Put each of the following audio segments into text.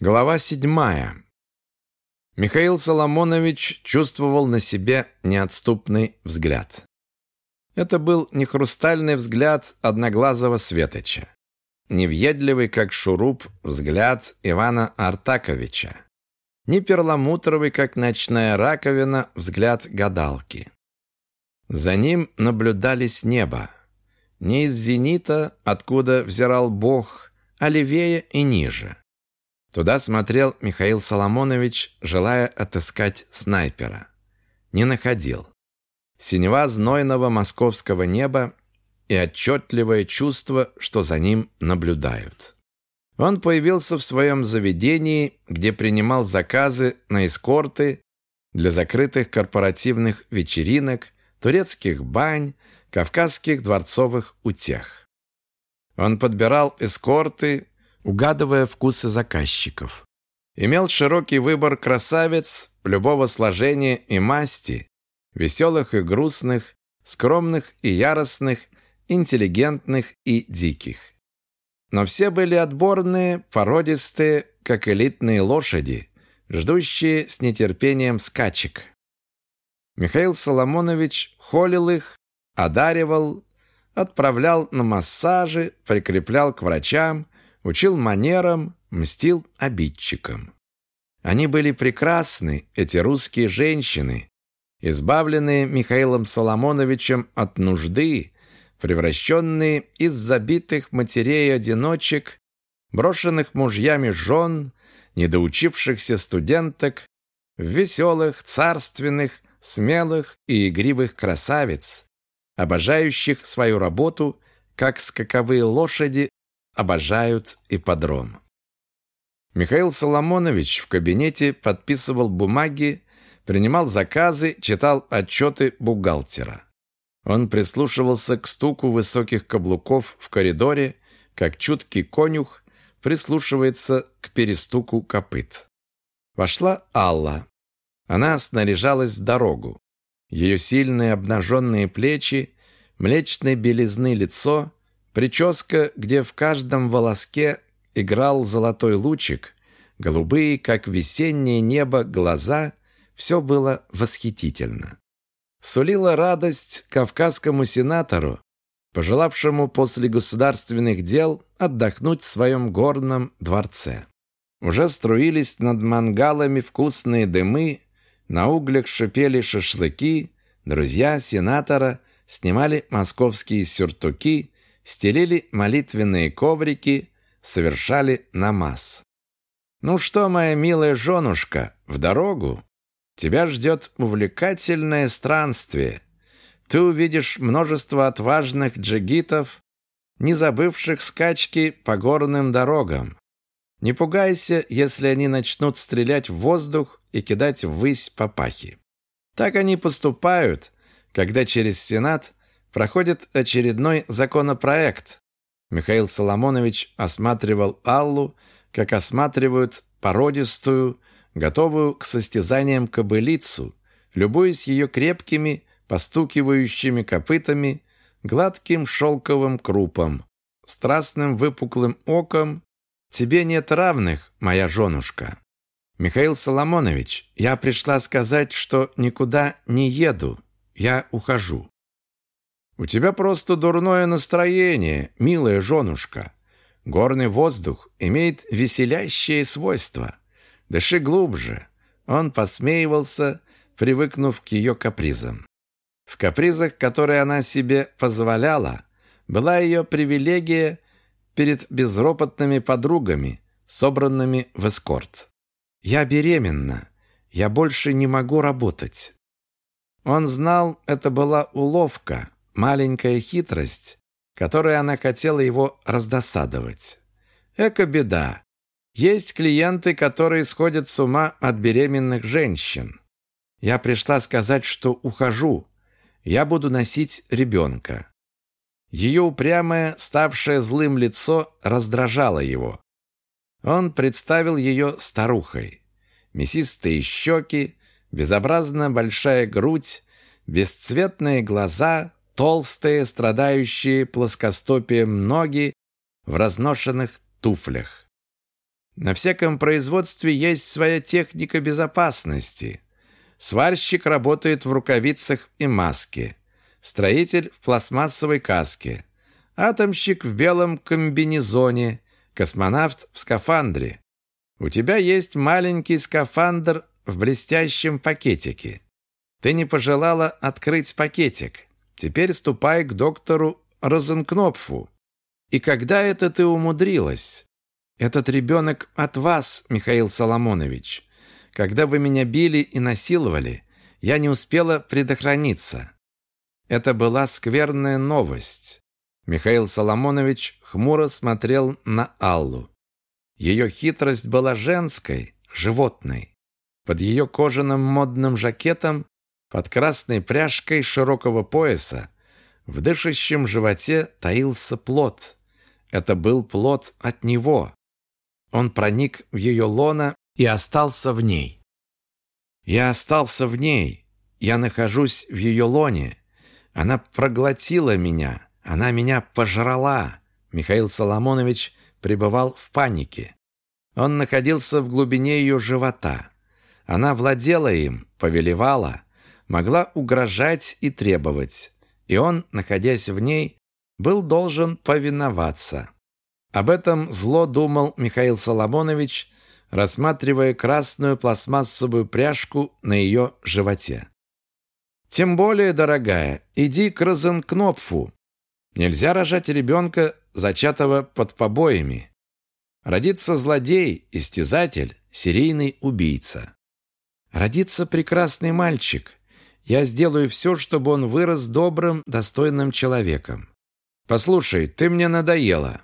Глава седьмая. Михаил Соломонович чувствовал на себе неотступный взгляд. Это был не хрустальный взгляд одноглазого светоча, не въедливый, как шуруп, взгляд Ивана Артаковича, не перламутровый, как ночная раковина, взгляд гадалки. За ним наблюдали с неба, не из зенита, откуда взирал Бог, а левее и ниже. Туда смотрел Михаил Соломонович, желая отыскать снайпера. Не находил. Синева знойного московского неба и отчетливое чувство, что за ним наблюдают. Он появился в своем заведении, где принимал заказы на эскорты для закрытых корпоративных вечеринок, турецких бань, кавказских дворцовых утех. Он подбирал эскорты, угадывая вкусы заказчиков. Имел широкий выбор красавиц любого сложения и масти, веселых и грустных, скромных и яростных, интеллигентных и диких. Но все были отборные, породистые, как элитные лошади, ждущие с нетерпением скачек. Михаил Соломонович холил их, одаривал, отправлял на массажи, прикреплял к врачам, учил манерам, мстил обидчикам. Они были прекрасны, эти русские женщины, избавленные Михаилом Соломоновичем от нужды, превращенные из забитых матерей-одиночек, брошенных мужьями жен, недоучившихся студенток, в веселых, царственных, смелых и игривых красавиц, обожающих свою работу, как скаковые лошади обожают ипподром. Михаил Соломонович в кабинете подписывал бумаги, принимал заказы, читал отчеты бухгалтера. Он прислушивался к стуку высоких каблуков в коридоре, как чуткий конюх прислушивается к перестуку копыт. Вошла Алла. Она снаряжалась в дорогу. Ее сильные обнаженные плечи, млечной белизны лицо Прическа, где в каждом волоске играл золотой лучик, голубые, как весеннее небо, глаза, все было восхитительно. Сулила радость кавказскому сенатору, пожелавшему после государственных дел отдохнуть в своем горном дворце. Уже струились над мангалами вкусные дымы, на углях шипели шашлыки, друзья сенатора снимали московские сюртуки, стелили молитвенные коврики, совершали намаз. «Ну что, моя милая женушка, в дорогу? Тебя ждет увлекательное странствие. Ты увидишь множество отважных джигитов, не забывших скачки по горным дорогам. Не пугайся, если они начнут стрелять в воздух и кидать ввысь папахи. Так они поступают, когда через Сенат проходит очередной законопроект. Михаил Соломонович осматривал Аллу, как осматривают породистую, готовую к состязаниям кобылицу, любуясь ее крепкими, постукивающими копытами, гладким шелковым крупом, страстным выпуклым оком. Тебе нет равных, моя женушка. Михаил Соломонович, я пришла сказать, что никуда не еду. Я ухожу. «У тебя просто дурное настроение, милая женушка. Горный воздух имеет веселящие свойства. Дыши глубже». Он посмеивался, привыкнув к ее капризам. В капризах, которые она себе позволяла, была ее привилегия перед безропотными подругами, собранными в эскорт. «Я беременна. Я больше не могу работать». Он знал, это была уловка, маленькая хитрость, которой она хотела его раздосадовать. Эко беда. Есть клиенты, которые сходят с ума от беременных женщин. Я пришла сказать, что ухожу. Я буду носить ребенка. Ее упрямое, ставшее злым лицо раздражало его. Он представил ее старухой. Мясистые щеки, безобразно большая грудь, бесцветные глаза, толстые, страдающие плоскостопием ноги в разношенных туфлях. На всяком производстве есть своя техника безопасности. Сварщик работает в рукавицах и маске. Строитель в пластмассовой каске. Атомщик в белом комбинезоне. Космонавт в скафандре. У тебя есть маленький скафандр в блестящем пакетике. Ты не пожелала открыть пакетик. Теперь ступай к доктору Розенкнопфу. И когда это ты умудрилась? Этот ребенок от вас, Михаил Соломонович. Когда вы меня били и насиловали, я не успела предохраниться. Это была скверная новость. Михаил Соломонович хмуро смотрел на Аллу. Ее хитрость была женской, животной. Под ее кожаным модным жакетом, под красной пряжкой широкого пояса, в дышащем животе таился плод. Это был плод от него. Он проник в ее лоно и остался в ней. Я остался в ней. Я нахожусь в ее лоне. Она проглотила меня. Она меня пожрала. Михаил Соломонович пребывал в панике. Он находился в глубине ее живота. Она владела им, повелевала, могла угрожать и требовать. И он, находясь в ней, был должен повиноваться. Об этом зло думал Михаил Соломонович, рассматривая красную пластмассовую пряжку на ее животе. «Тем более, дорогая, иди к Розенкнопфу. Нельзя рожать ребенка зачатого под побоями. Родится злодей, истязатель, серийный убийца. Родится прекрасный мальчик. Я сделаю все, чтобы он вырос добрым, достойным человеком. Послушай, ты мне надоела.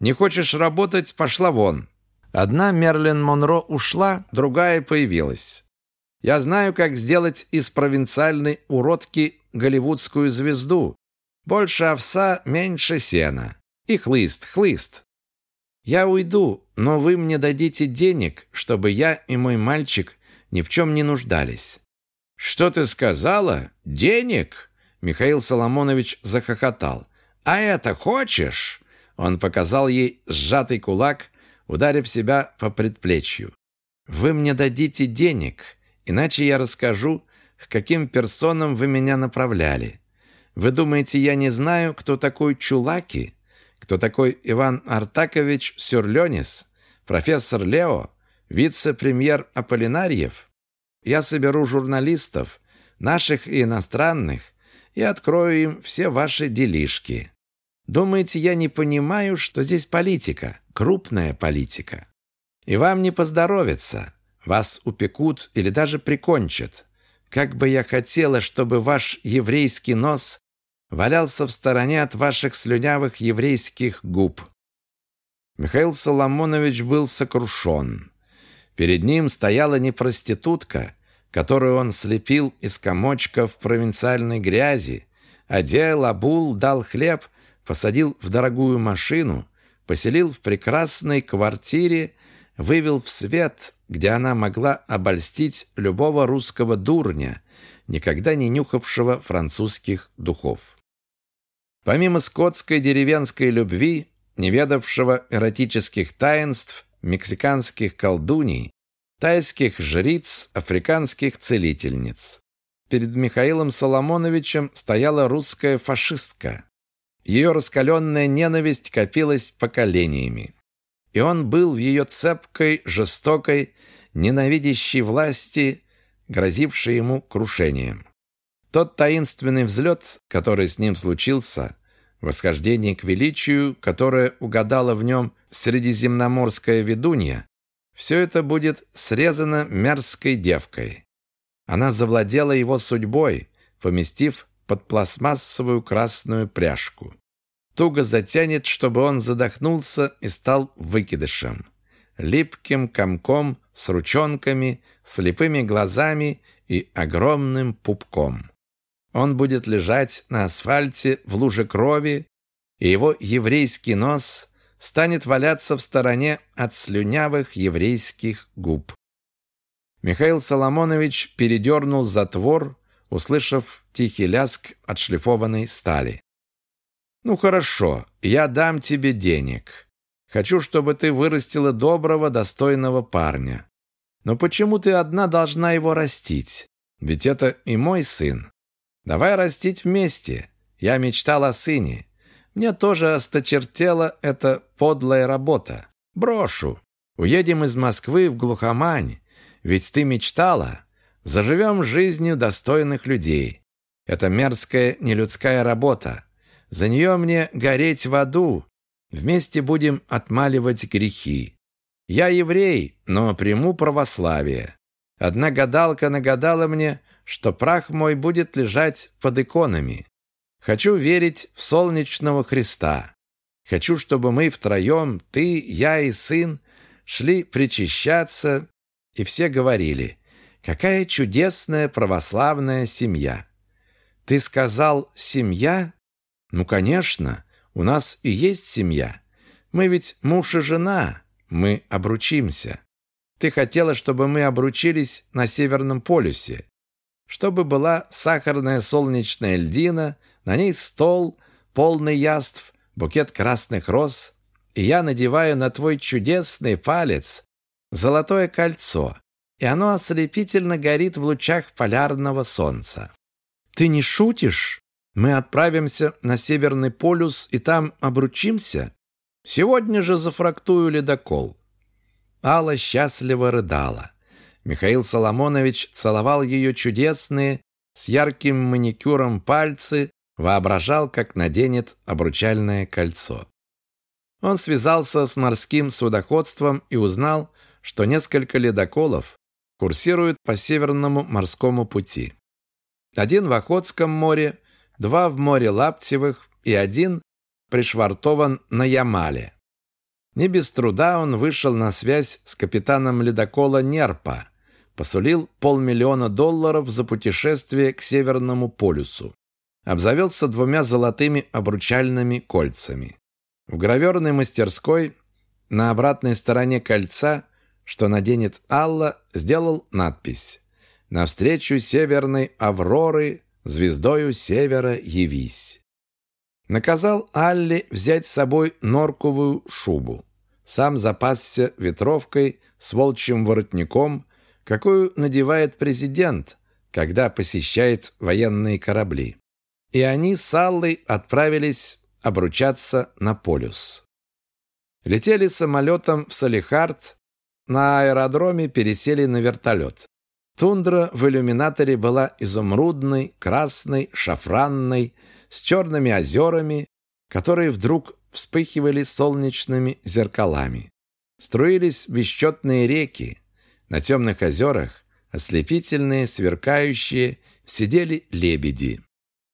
Не хочешь работать, пошла вон. Одна Мерлин Монро ушла, другая появилась. Я знаю, как сделать из провинциальной уродки голливудскую звезду, больше овса, меньше сена. И хлыст, хлыст. Я уйду, но вы мне дадите денег, чтобы я и мой мальчик ни в чем не нуждались». «Что ты сказала? Денег?» Михаил Соломонович захохотал. «А это хочешь?» Он показал ей сжатый кулак, ударив себя по предплечью. «Вы мне дадите денег, иначе я расскажу, к каким персонам вы меня направляли. Вы думаете, я не знаю, кто такой Чулаки? Кто такой Иван Артакович Сюрленис? Профессор Лео? Вице-премьер Аполлинарьев? Я соберу журналистов, наших и иностранных, и открою им все ваши делишки. Думаете, я не понимаю, что здесь политика, крупная политика? И вам не поздоровится. Вас упекут или даже прикончат. Как бы я хотела, чтобы ваш еврейский нос валялся в стороне от ваших слюнявых еврейских губ. Михаил Соломонович был сокрушен. Перед ним стояла не проститутка, которую он слепил из комочков провинциальной грязи, одел, обул, дал хлеб, посадил в дорогую машину, поселил в прекрасной квартире, вывел в свет, где она могла обольстить любого русского дурня, никогда не нюхавшего французских духов. Помимо скотской деревенской любви, неведавшего эротических таинств, мексиканских колдуний, тайских жриц, африканских целительниц. Перед Михаилом Соломоновичем стояла русская фашистка. Ее раскаленная ненависть копилась поколениями. И он был в ее цепкой, жестокой, ненавидящей власти, грозившей ему крушением. Тот таинственный взлет, который с ним случился, восхождение к величию, которое угадало в нем средиземноморская ведунья, все это будет срезано мерзкой девкой. Она завладела его судьбой, поместив под пластмассовую красную пряжку. Туго затянет, чтобы он задохнулся и стал выкидышем. Липким комком с ручонками, слепыми глазами и огромным пупком. Он будет лежать на асфальте в луже крови, и его еврейский нос станет валяться в стороне от слюнявых еврейских губ. Михаил Соломонович передернул затвор, услышав тихий ляск отшлифованной стали. «Ну хорошо, я дам тебе денег. Хочу, чтобы ты вырастила доброго, достойного парня. Но почему ты одна должна его растить? Ведь это и мой сын. Давай растить вместе. Я мечтал о сыне. Мне тоже осточертела эта подлая работа. Брошу. Уедем из Москвы в глухомань. Ведь ты мечтала. Заживем жизнью достойных людей. Это мерзкая нелюдская работа. За нее мне гореть в аду. Вместе будем отмаливать грехи. Я еврей, но приму православие. Одна гадалка нагадала мне, что прах мой будет лежать под иконами. Хочу верить в солнечного Христа. Хочу, чтобы мы втроем, ты, я и сын, шли причащаться, и все говорили, какая чудесная православная семья. Ты сказал «семья»? Ну, конечно, у нас и есть семья. Мы ведь муж и жена, мы обручимся. Ты хотела, чтобы мы обручились на Северном полюсе. Чтобы была сахарная солнечная льдина, на ней стол, полный яств, букет красных роз, и я надеваю на твой чудесный палец золотое кольцо, и оно ослепительно горит в лучах полярного солнца. Ты не шутишь? Мы отправимся на Северный полюс и там обручимся? Сегодня же зафрактую ледокол. Алла счастливо рыдала. Михаил Соломонович целовал ее чудесные, с ярким маникюром пальцы, воображал, как наденет обручальное кольцо. Он связался с морским судоходством и узнал, что несколько ледоколов курсируют по Северному морскому пути. Один в Охотском море, два в море Лаптевых и один пришвартован на Ямале. Не без труда он вышел на связь с капитаном ледокола Нерпа, посулил полмиллиона долларов за путешествие к Северному полюсу. Обзавелся двумя золотыми обручальными кольцами. В граверной мастерской на обратной стороне кольца, что наденет Алла, сделал надпись навстречу северной авроры, звездою севера явись. Наказал Алле взять с собой норковую шубу. Сам запасся ветровкой с волчьим воротником, какую надевает президент, когда посещает военные корабли. И они с Аллой отправились обручаться на полюс. Летели самолетом в Салихард, на аэродроме пересели на вертолет. Тундра в иллюминаторе была изумрудной, красной, шафранной, с черными озерами, которые вдруг вспыхивали солнечными зеркалами. Струились бесчетные реки. На темных озерах, ослепительные, сверкающие, сидели лебеди.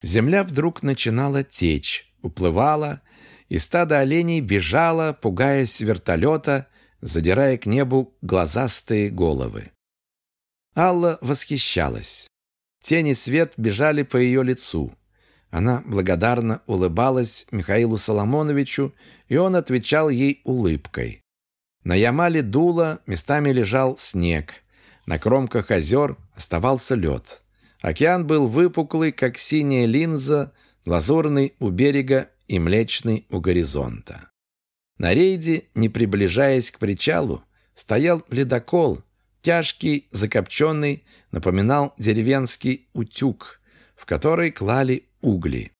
Земля вдруг начинала течь, уплывала, и стадо оленей бежало, пугаясь вертолета, задирая к небу глазастые головы. Алла восхищалась. Тени свет бежали по ее лицу. Она благодарно улыбалась Михаилу Соломоновичу, и он отвечал ей улыбкой. На Ямале дуло, местами лежал снег. На кромках озер оставался лед. Океан был выпуклый, как синяя линза, лазурный у берега и млечный у горизонта. На рейде, не приближаясь к причалу, стоял ледокол, тяжкий, закопченный, напоминал деревенский утюг, в который клали угли.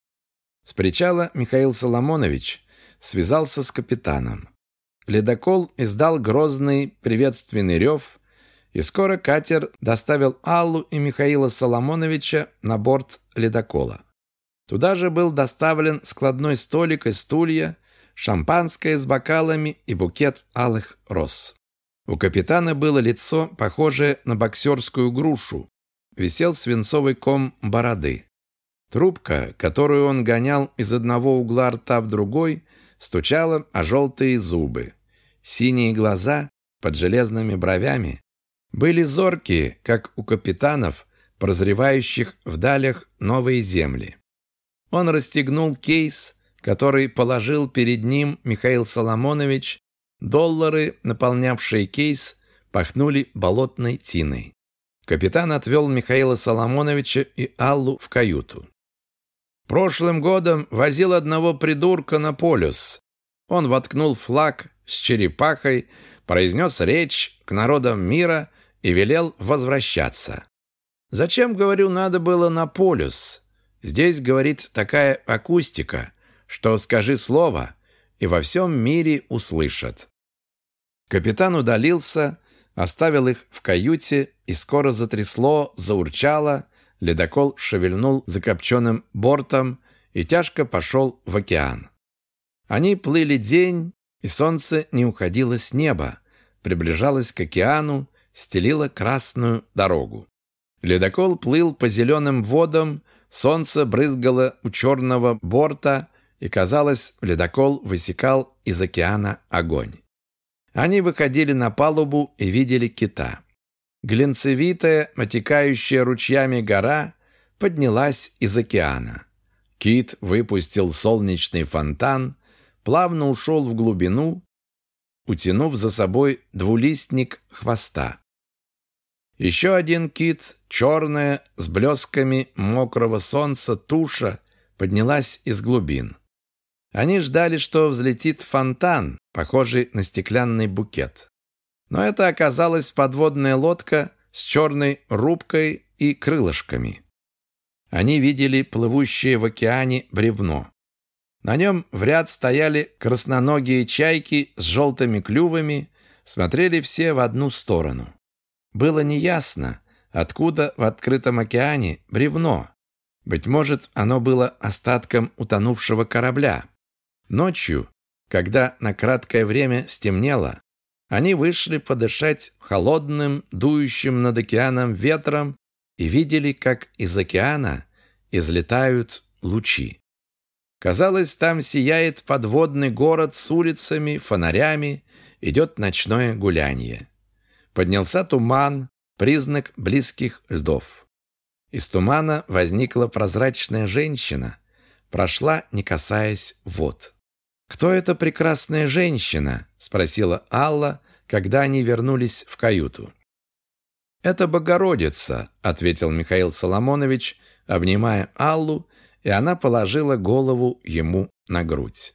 С причала Михаил Соломонович связался с капитаном. Ледокол издал грозный приветственный рев, и скоро катер доставил Аллу и Михаила Соломоновича на борт ледокола. Туда же был доставлен складной столик и стулья, шампанское с бокалами и букет алых роз. У капитана было лицо, похожее на боксерскую грушу. Висел свинцовый ком бороды. Трубка, которую он гонял из одного угла рта в другой, стучала о желтые зубы. Синие глаза под железными бровями были зоркие, как у капитанов, прозревающих в далях новые земли. Он расстегнул кейс, который положил перед ним Михаил Соломонович Доллары, наполнявшие кейс, пахнули болотной тиной. Капитан отвел Михаила Соломоновича и Аллу в каюту. «Прошлым годом возил одного придурка на полюс. Он воткнул флаг с черепахой, произнес речь к народам мира и велел возвращаться. Зачем, говорю, надо было на полюс? Здесь, говорит, такая акустика, что скажи слово, и во всем мире услышат. Капитан удалился, оставил их в каюте, и скоро затрясло, заурчало, ледокол шевельнул закопченным бортом и тяжко пошел в океан. Они плыли день, и солнце не уходило с неба, приближалось к океану, стелило красную дорогу. Ледокол плыл по зеленым водам, солнце брызгало у черного борта, и, казалось, ледокол высекал из океана огонь. Они выходили на палубу и видели кита. Глинцевитая, отекающая ручьями гора поднялась из океана. Кит выпустил солнечный фонтан, плавно ушел в глубину, утянув за собой двулистник хвоста. Еще один кит, черная, с блесками мокрого солнца туша, поднялась из глубин. Они ждали, что взлетит фонтан, похожий на стеклянный букет. Но это оказалась подводная лодка с черной рубкой и крылышками. Они видели плывущее в океане бревно. На нем в ряд стояли красноногие чайки с желтыми клювами, смотрели все в одну сторону. Было неясно, откуда в открытом океане бревно. Быть может, оно было остатком утонувшего корабля. Ночью, когда на краткое время стемнело, они вышли подышать холодным, дующим над океаном ветром и видели, как из океана излетают лучи. Казалось, там сияет подводный город с улицами, фонарями, идет ночное гуляние. Поднялся туман, признак близких льдов. Из тумана возникла прозрачная женщина, прошла, не касаясь вод. «Кто эта прекрасная женщина?» – спросила Алла, когда они вернулись в каюту. «Это Богородица», – ответил Михаил Соломонович, обнимая Аллу, и она положила голову ему на грудь.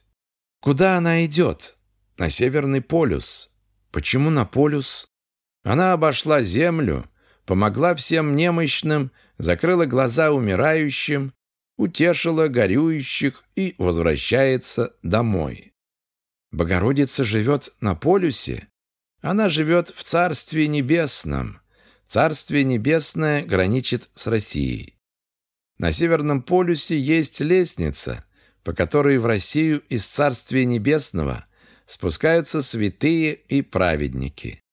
«Куда она идет?» «На Северный полюс». «Почему на полюс?» Она обошла землю, помогла всем немощным, закрыла глаза умирающим, утешила горюющих и возвращается домой. Богородица живет на полюсе. Она живет в Царстве Небесном. Царствие Небесное граничит с Россией. На Северном полюсе есть лестница, по которой в Россию из Царствия Небесного спускаются святые и праведники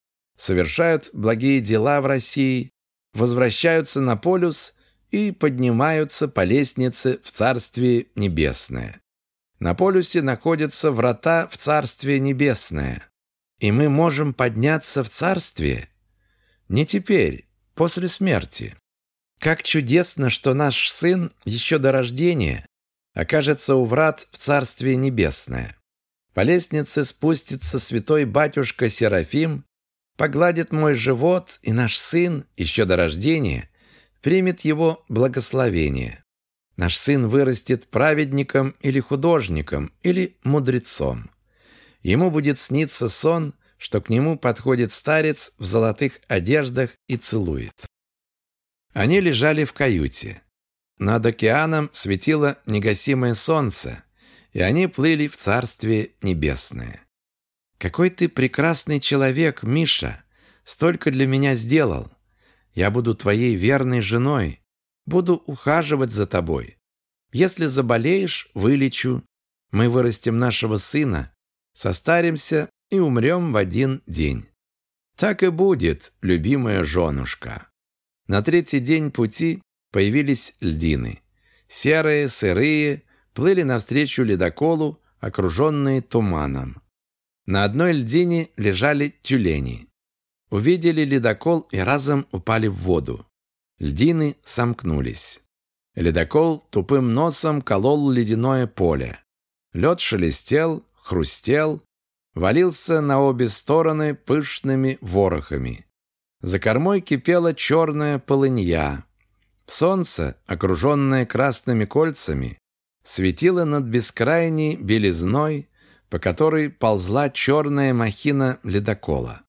совершают благие дела в России, возвращаются на полюс и поднимаются по лестнице в Царствие Небесное. На полюсе находятся врата в Царствие Небесное. И мы можем подняться в Царствие не теперь, после смерти. Как чудесно, что наш сын еще до рождения окажется у врат в Царствие Небесное. По лестнице спустится святой батюшка Серафим погладит мой живот, и наш сын, еще до рождения, примет его благословение. Наш сын вырастет праведником или художником, или мудрецом. Ему будет сниться сон, что к нему подходит старец в золотых одеждах и целует. Они лежали в каюте. Над океаном светило негасимое солнце, и они плыли в Царствие Небесное. «Какой ты прекрасный человек, Миша! Столько для меня сделал! Я буду твоей верной женой, буду ухаживать за тобой. Если заболеешь, вылечу. Мы вырастим нашего сына, состаримся и умрем в один день. Так и будет, любимая женушка». На третий день пути появились льдины. Серые, сырые, плыли навстречу ледоколу, окруженные туманом. На одной льдине лежали тюлени. Увидели ледокол и разом упали в воду. Льдины сомкнулись. Ледокол тупым носом колол ледяное поле. Лед шелестел, хрустел, валился на обе стороны пышными ворохами. За кормой кипела черная полынья. Солнце, окруженное красными кольцами, светило над бескрайней белизной по которой ползла черная махина ледокола.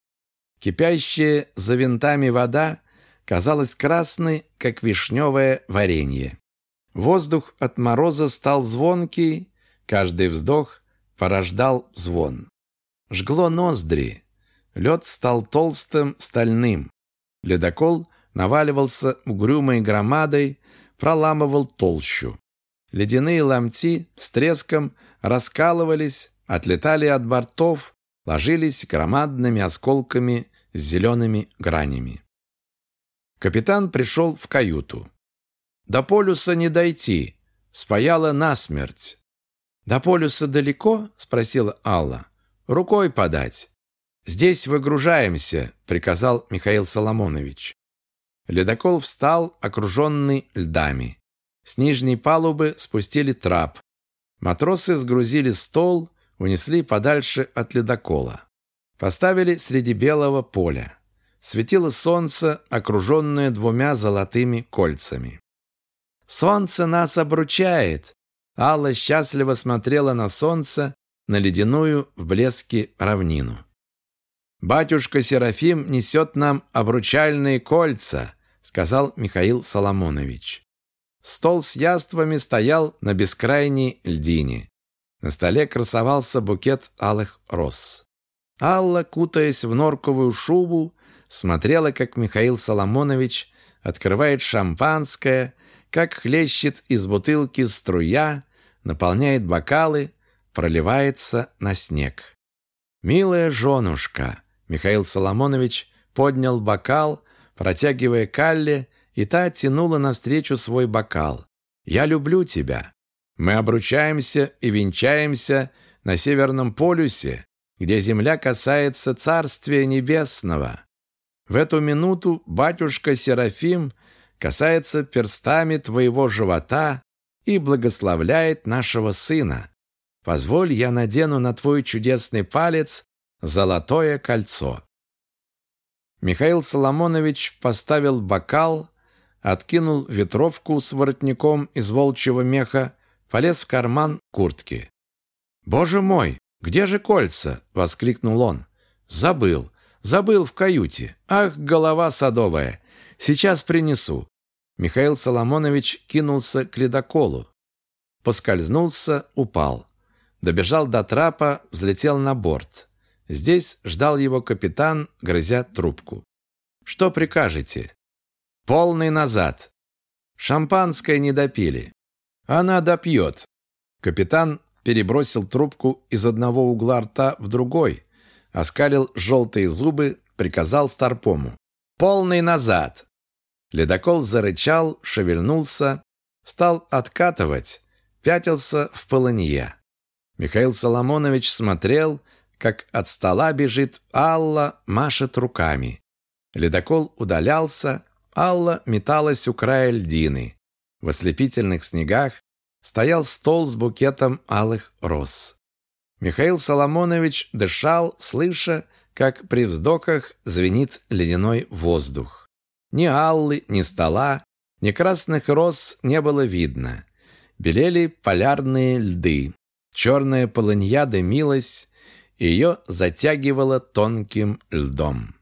Кипящая за винтами вода казалась красной, как вишневое варенье. Воздух от мороза стал звонкий, каждый вздох порождал звон. Жгло ноздри, лед стал толстым, стальным. Ледокол наваливался угрюмой громадой, проламывал толщу. Ледяные ломти с треском раскалывались, отлетали от бортов, ложились громадными осколками с зелеными гранями. Капитан пришел в каюту. До полюса не дойти. Спаяла насмерть. «До полюса далеко?» – спросила Алла. «Рукой подать». «Здесь выгружаемся», – приказал Михаил Соломонович. Ледокол встал, окруженный льдами. С нижней палубы спустили трап. Матросы сгрузили стол, унесли подальше от ледокола. Поставили среди белого поля. Светило солнце, окруженное двумя золотыми кольцами. Солнце нас обручает. Алла счастливо смотрела на солнце, на ледяную в блеске равнину. «Батюшка Серафим несет нам обручальные кольца», сказал Михаил Соломонович. Стол с яствами стоял на бескрайней льдине. На столе красовался букет алых роз. Алла, кутаясь в норковую шубу, смотрела, как Михаил Соломонович открывает шампанское, как хлещет из бутылки струя, наполняет бокалы, проливается на снег. «Милая женушка!» Михаил Соломонович поднял бокал, протягивая Калле, и та тянула навстречу свой бокал. «Я люблю тебя. Мы обручаемся и венчаемся на Северном полюсе, где земля касается Царствия Небесного. В эту минуту батюшка Серафим касается перстами твоего живота и благословляет нашего сына. Позволь, я надену на твой чудесный палец золотое кольцо». Михаил Соломонович поставил бокал, откинул ветровку с воротником из волчьего меха, полез в карман куртки. «Боже мой, где же кольца?» — воскликнул он. «Забыл, забыл в каюте. Ах, голова садовая! Сейчас принесу. Михаил Соломонович кинулся к ледоколу. Поскользнулся, упал. Добежал до трапа, взлетел на борт. Здесь ждал его капитан, грызя трубку. «Что прикажете?» «Полный назад. Шампанское не допили. Она допьет». Капитан перебросил трубку из одного угла рта в другой, оскалил желтые зубы, приказал Старпому. «Полный назад!» Ледокол зарычал, шевельнулся, стал откатывать, пятился в полынье. Михаил Соломонович смотрел, как от стола бежит Алла, машет руками. Ледокол удалялся, Алла металась у края льдины. В ослепительных снегах стоял стол с букетом алых роз. Михаил Соломонович дышал, слыша, как при вздохах звенит ледяной воздух. Ни аллы, ни стола, ни красных роз не было видно. Белели полярные льды. Черная полынья дымилась, ее затягивало тонким льдом.